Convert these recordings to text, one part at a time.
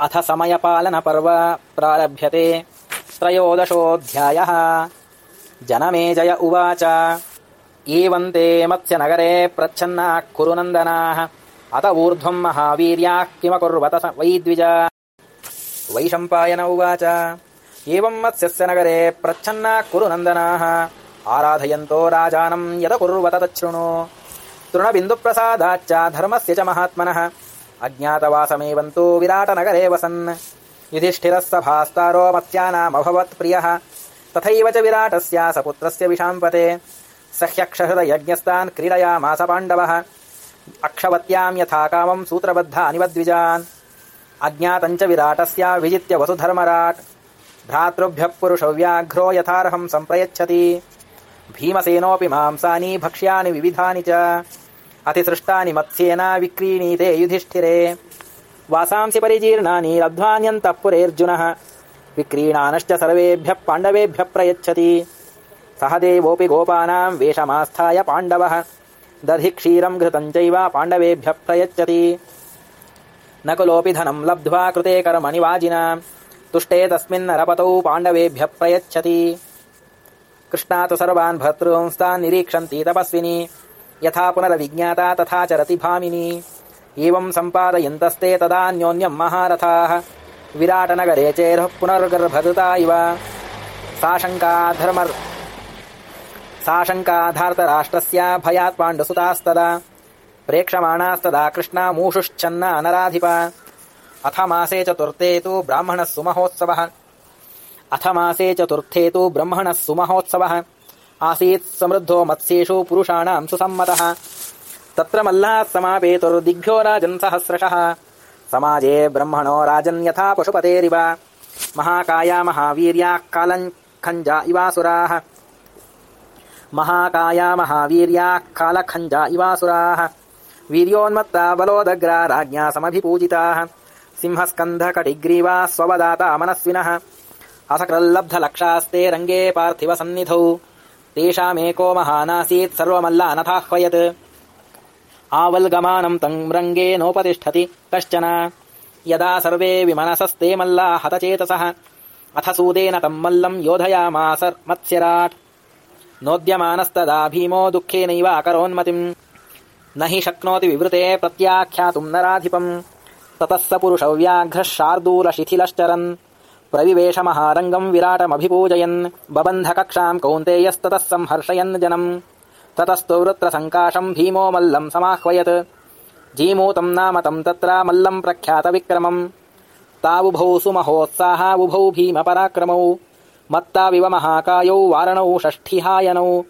अथ समयपालनपर्व प्रारभ्यते त्रयोदशोऽध्यायः। जनमेजय उवाच। एवम् ते मत्स्यनगरे प्रच्छन्नाः कुरु नन्दनाः अत ऊर्ध्वम् महावीर्याः किमकुर्वत वै द्विज वैशम्पायन उवाच। एवम् मत्स्यस्य नगरे प्रच्छन्नाः कुरु नन्दनाः आराधयन्तो राजानम् यदकुर्वत तच्छृणु। तृणबिन्दुप्रसादाच्च धर्मस्य च महात्मनः अज्ञातवासमेवन्तु विराटनगरे वसन्। युधिष्ठिरः सभास्तारो मत्स्यानामभवत् प्रियः। तथैव च विराटस्य सपुत्रस्य विशाम्पते। सह्यक्षहृदयज्ञस्तान् क्रीडयामास पाण्डवः। अक्षवत्याम् यथा कामम् सूत्रबद्धा निवद्विजान् अज्ञातम् च विराटस्य विजित्य वसुधर्मराट्। भ्रातृभ्यः पुरुषव्याघ्रो यथार्हम् सम्प्रयच्छति। भीमसेनोऽपि मांसानि भक्ष्यानि विविधानि च अतिसृष्टानि मत्स्येन विक्रीणीते युधिष्ठिरे। वासांसि परिजीर्णानि लब्ध्वान्यन्तः पुरेऽर्जुनः विक्रीणानश्च सर्वेभ्यः पाण्डवेभ्यः प्रयच्छति। सह देवोऽपि गोपानाम् वेषमास्थाय पाण्डवः। दधि क्षीरम् घृतम् चैव पाण्डवेभ्यः प्रयच्छति। न कुलोऽपि धनम् लब्ध्वा कृते कर्मणि वाजिना। तुष्टे तस्मिन्नरपतौ पाण्डवेभ्यः प्रयच्छति। कृष्णा तु सर्वान् भर्तॄंस्तान् निरीक्षन्ति तपस्विनी यथा पुनरविज्ञाता तथा चरति भामिनी एवम् सम्पादयन्तस्ते तदान्योन्यम् महारथाः। विराटनगरे चेरुः पुनर्गर्भदृता इव। साशङ्काधार्तराष्ट्रस्य भयात् पाण्डुसुतास्तदा। प्रेक्षमाणास्तदा कृष्णा मूषुश्चन्न अनराधिप अथ मासे चतुर्थे तु ब्राह्मणः सुमहोत्सवः। अथ मासे चतुर्थे तु ब्रह्मणः सुमहोत्सवः आसीत् समृद्धो मत्स्येषु पुरुषाणाम् सुसम्मतः। तत्र मल्लाः समापेतुर्दिग्भ्यो राजन् सहस्रशः। समाजे ब्रह्मणो राजन् यथा पशुपतेरिव। महाकाया महावीर्याः कालखञ्जा इवासुराः। महाकाया महावीर्याः कालखञ्जा इवासुराः। वीर्योन्मत्ता बलोदग्रा राज्ञा समभिपूजिताः। सिंहस्कन्धकटिग्रीवाः स्ववदाता मनस्विनः। असकृल्लब्धलक्षास्ते रङ्गे पार्थिव सन्निधौ तेषामेको महानासीत् सर्वमल्लानथाह्वयत्। आवल्गमानम् तम् रङ्गे नोपतिष्ठति कश्चन। यदा सर्वे विमनसस्ते मल्ला हतचेतसः अथ सूदेन तम् मल्लम् योधयामास मत्स्यराट्। नोद्यमानस्तदा भीमो दुःखेनैव अकरोन्मतिम्। न हि शक्नोति विवृते प्रत्याख्यातुम् नराधिपम्। ततः स पुरुषव्याघ्रः शार्दूलशिथिलश्चरन् प्रविवेश महारङ्गम् विराटमभिपूजयन् बबन्धकक्षाम् कौन्तेयस्ततः संहर्षयन् जनम् ततस्तु वृत्रसङ्काशम् भीमो मल्लम् समाह्वयत्। जीमूतम् नाम तम् तत्र मल्लम् प्रख्यातविक्रमम्। तावुभौ सुमहोत्साहावुभौ भीमपराक्रमौ। मत्ताविव महाकायौ वारणौ षष्ठिहायनौ।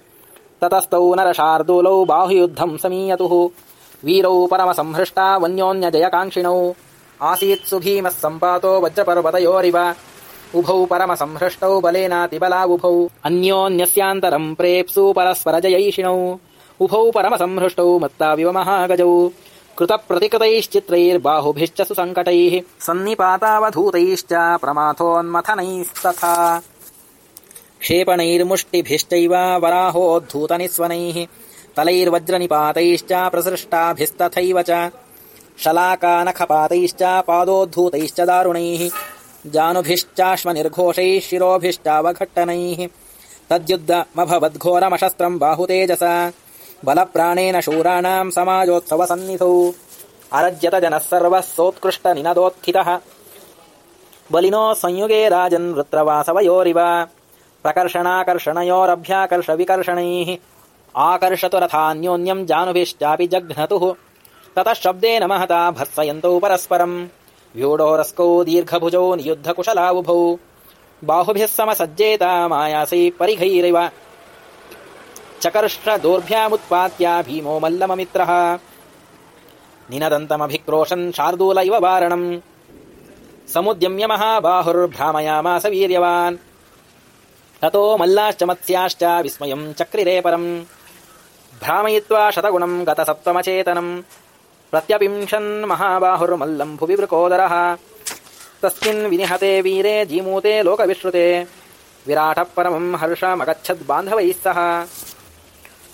ततस्तौ नरशार्दूलौ बाहुयुद्धम् समीयतुः। वीरौ परमसंहृष्टा वन्योन्यजयकाङ्क्षिणौ। आसीत् सुभीमः सम्पातो वज्रपर्वतयोरिव उभौ परमसंहृष्टौ बलेनातिबलावुभौ। अन्योन्यस्यान्तरम् प्रेप्सु परस्परजयैषिणौ। उभौ परमसंहृष्टौ मत्ताविव महागजौ। कृतप्रतिकृतैश्चित्रैर्बाहुभिश्च सुसङ्कटैः। सन्निपातावधूतैश्च प्रमाथोन्मथनैस्तथा। क्षेपणैर्मुष्टिभिश्चैव वराहोद्धूतनिस्वनैः। तलैर्वज्रनिपातैश्च प्रसृष्टाभिस्तथैव च। शलाकानखपातैश्च पादोद्धूतैश्च दारुणैः जानुभिश्चाश्मनिर्घोषैः शिरोभिश्चावघट्टनैः तद्युद्धमभवद्घोरमशस्त्रम् बाहुतेजसा। बलप्राणेन शूराणाम् समाजोत्सवसन्निधौ। अरज्यत जनः सर्वः सोत्कृष्टनिनदोत्थितः। बलिनो संयुगे राजन् वृत्रवासवयोरिव। प्रकर्षणाकर्षणयोरभ्याकर्षविकर्षणैः। आकर्षतु रथान्योन्यम् जानुभिश्चापि जघ्नतुः। ततः शब्देन महता भर्सयन्तौ परस्परम् व्यूढोरस्कौ दीर्घभुजौ नियुद्धकुशलावुभौ। बाहुभिः समसज्जेता मायासै परिघैरिव। चकर्षदोर्भ्यामुत्पात्या भीमो मल्लममित्रः। निनदन्तमभिक्रोशन् शार्दूल इव वारणम्। समुद्यम्य महाबाहुर्भ्रामयामास वीर्यवान्। ततो मल्लाश्च मत्स्याश्च विस्मयम् चक्रिरे परम् भ्रामयित्वा शतगुणम् गतसप्तमचेतनम्। प्रत्यपिंशन् महाबाहुर्मल्लम् भुवि वृकोदरः तस्मिन् विनिहते वीरे जीमूते लोकविश्रुते। विराटः परमम् हर्षमगच्छद्बान्धवैः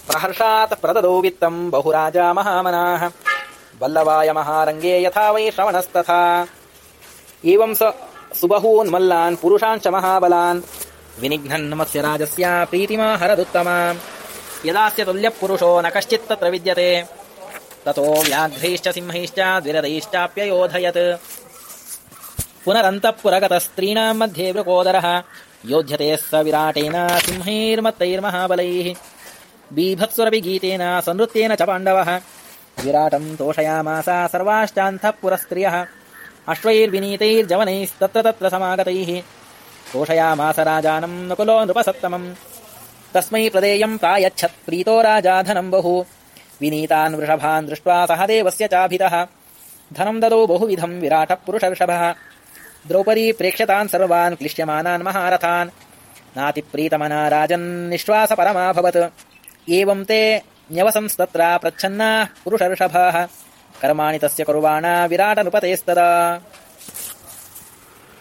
प्रहर्षात् प्रददौ वित्तम् बहुराजा महामनाः। वल्लवाय महारङ्गे यथा वै श्रवणस्तथा। एवं स सुबहून् मल्लान् पुरुषान् च महाबलान्। विनिघ्नन्नमस्य राजस्य प्रीतिमा हरदुत्तमा यदास्य तुल्यः पुरुषो न कश्चित् तत्र विद्यते ततो व्याघ्रैश्च सिंहैश्च द्विरदैश्चाप्ययोधयत् पुनरन्तः पुरगतस्त्रीणाम् मध्ये वृकोदरः। योध्यते स विराटेन सिंहैर्मत्तैर्महाबलैः। बीभत्सुरपि गीतेन सनृत्येन च पाण्डवः। विराटम् तोषयामास सर्वाश्चान्तः पुरस्त्रियः अश्वैर्विनीतैर्जवनैस्तत्र तत्र समागतैः। तोषयामास राजानम् नकुलो नृपसत्तमम्। तस्मै प्रदेयम् प्रायच्छत् प्रीतो राजा धनम् बहु विनीतान् वृषभान् दृष्ट्वा सह देवस्य चाभितः। धनम् ददौ बहुविधम् विराटः पुरुषर्षभः। द्रौपदी प्रेक्ष्यतान् सर्वान् क्लिश्यमानान् महारथान्। नातिप्रीतमना राजन्निश्वास परमाभवत्। एवम् ते न्यवसंस्तत्र प्रच्छन्नाः पुरुषर्षभाः। कर्माणि तस्य कुर्वाणा विराटनुपतेस्तदा